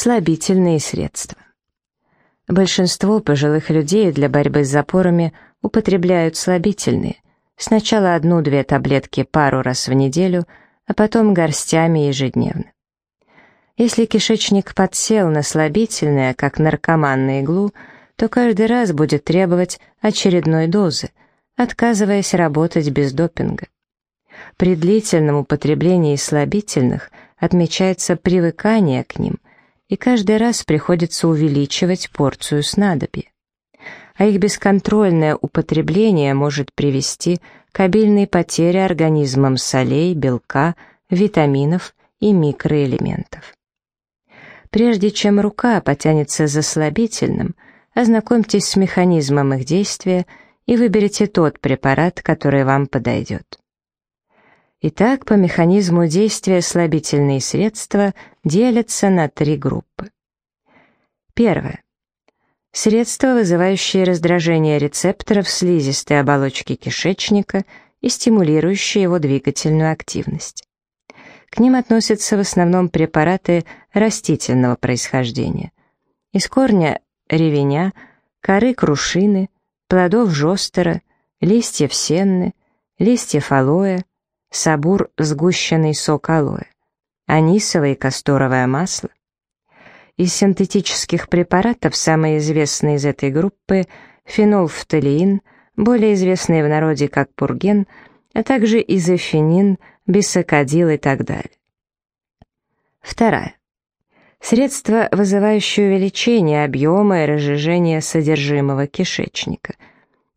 Слабительные средства. Большинство пожилых людей для борьбы с запорами употребляют слабительные. Сначала одну-две таблетки пару раз в неделю, а потом горстями ежедневно. Если кишечник подсел на слабительное, как наркоман на иглу, то каждый раз будет требовать очередной дозы, отказываясь работать без допинга. При длительном употреблении слабительных отмечается привыкание к ним, и каждый раз приходится увеличивать порцию снадобья. А их бесконтрольное употребление может привести к обильной потере организмом солей, белка, витаминов и микроэлементов. Прежде чем рука потянется за слабительным, ознакомьтесь с механизмом их действия и выберите тот препарат, который вам подойдет. Итак, по механизму действия слабительные средства делятся на три группы. Первое. Средства, вызывающие раздражение рецепторов слизистой оболочки кишечника и стимулирующие его двигательную активность. К ним относятся в основном препараты растительного происхождения. Из корня ревеня, коры крушины, плодов жостера, листьев сенны, листьев алоэ, сабур сгущенный сок алоэ, анисовое и касторовое масло. Из синтетических препаратов самые известные из этой группы – фенолфталеин, более известный в народе как пурген, а также изофенин, бисокодил и так далее. Вторая. Средства, вызывающие увеличение объема и разжижение содержимого кишечника.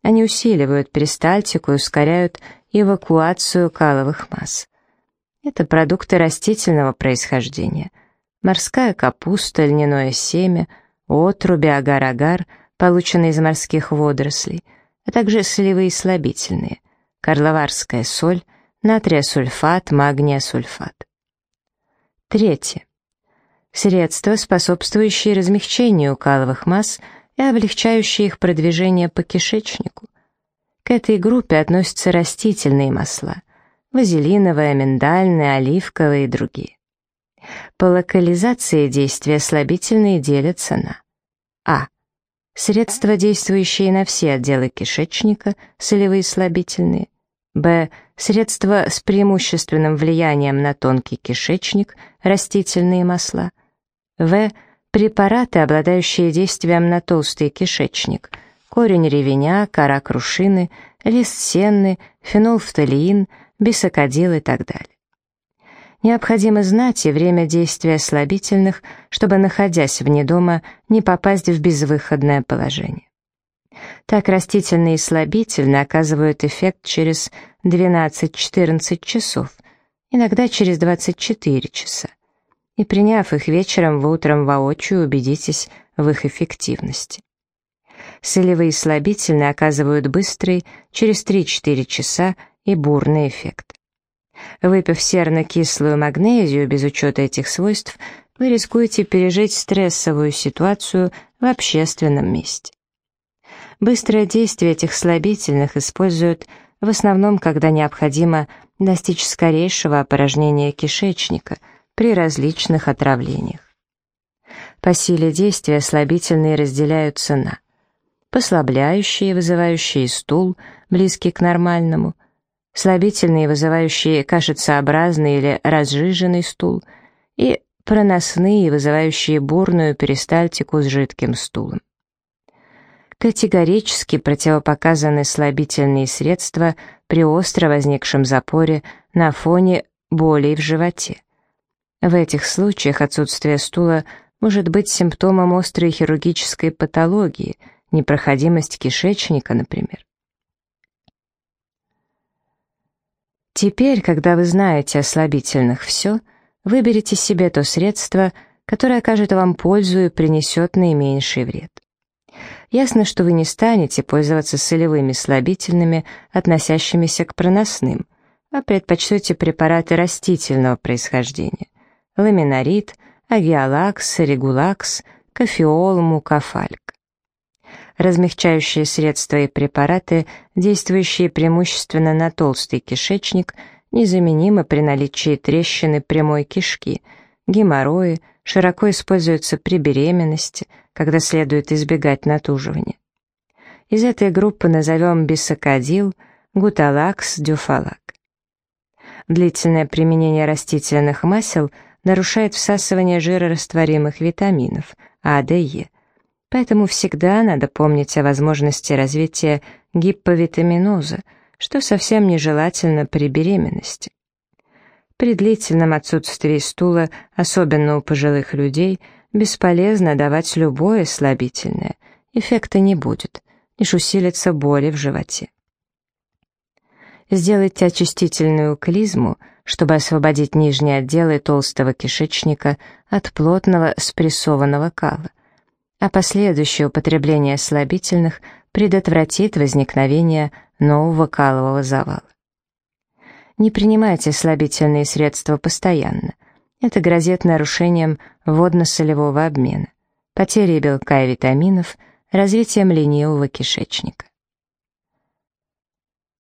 Они усиливают перистальтику и ускоряют эвакуацию каловых масс. Это продукты растительного происхождения. Морская капуста, льняное семя, отруби, агар-агар, полученные из морских водорослей, а также солевые слабительные, карловарская соль, натрия-сульфат, магния-сульфат. Третье. Средства, способствующие размягчению каловых масс и облегчающие их продвижение по кишечнику. К этой группе относятся растительные масла – вазелиновое, миндальное, оливковое и другие. По локализации действия слабительные делятся на А. Средства, действующие на все отделы кишечника, солевые слабительные. Б. Средства с преимущественным влиянием на тонкий кишечник, растительные масла. В. Препараты, обладающие действием на толстый кишечник – корень ревеня, кора крушины, лист сенны, фенолфталеин, бисокодил и так далее. Необходимо знать и время действия слабительных, чтобы, находясь вне дома, не попасть в безвыходное положение. Так растительные слабительные оказывают эффект через 12-14 часов, иногда через 24 часа. И приняв их вечером, вы утром воочию убедитесь в их эффективности. Солевые слабительные оказывают быстрый, через 3-4 часа и бурный эффект. Выпив серно-кислую магнезию без учета этих свойств, вы рискуете пережить стрессовую ситуацию в общественном месте. Быстрое действие этих слабительных используют в основном, когда необходимо достичь скорейшего опорожнения кишечника при различных отравлениях. По силе действия слабительные разделяются на послабляющие, вызывающие стул, близкий к нормальному, слабительные, вызывающие кашицеобразный или разжиженный стул, и проносные, вызывающие бурную перистальтику с жидким стулом. Категорически противопоказаны слабительные средства при остро возникшем запоре на фоне болей в животе. В этих случаях отсутствие стула может быть симптомом острой хирургической патологии – непроходимость кишечника, например. Теперь, когда вы знаете о слабительных все, выберите себе то средство, которое окажет вам пользу и принесет наименьший вред. Ясно, что вы не станете пользоваться солевыми слабительными, относящимися к проносным, а предпочтете препараты растительного происхождения – ламинарит, агиолакс, регулакс, кофеол, мукафальк размягчающие средства и препараты, действующие преимущественно на толстый кишечник, незаменимы при наличии трещины прямой кишки, геморрои, широко используются при беременности, когда следует избегать натуживания. Из этой группы назовем бисокодил, гуталакс, дюфалак. Длительное применение растительных масел нарушает всасывание жирорастворимых витаминов А, Д, Е. Поэтому всегда надо помнить о возможности развития гипповитаминоза, что совсем нежелательно при беременности. При длительном отсутствии стула, особенно у пожилых людей, бесполезно давать любое слабительное, эффекта не будет, лишь усилится боли в животе. Сделайте очистительную клизму, чтобы освободить нижние отделы толстого кишечника от плотного спрессованного кала, а последующее употребление слабительных предотвратит возникновение нового калового завала. Не принимайте слабительные средства постоянно. Это грозит нарушением водно-солевого обмена, потерей белка и витаминов, развитием ленивого кишечника.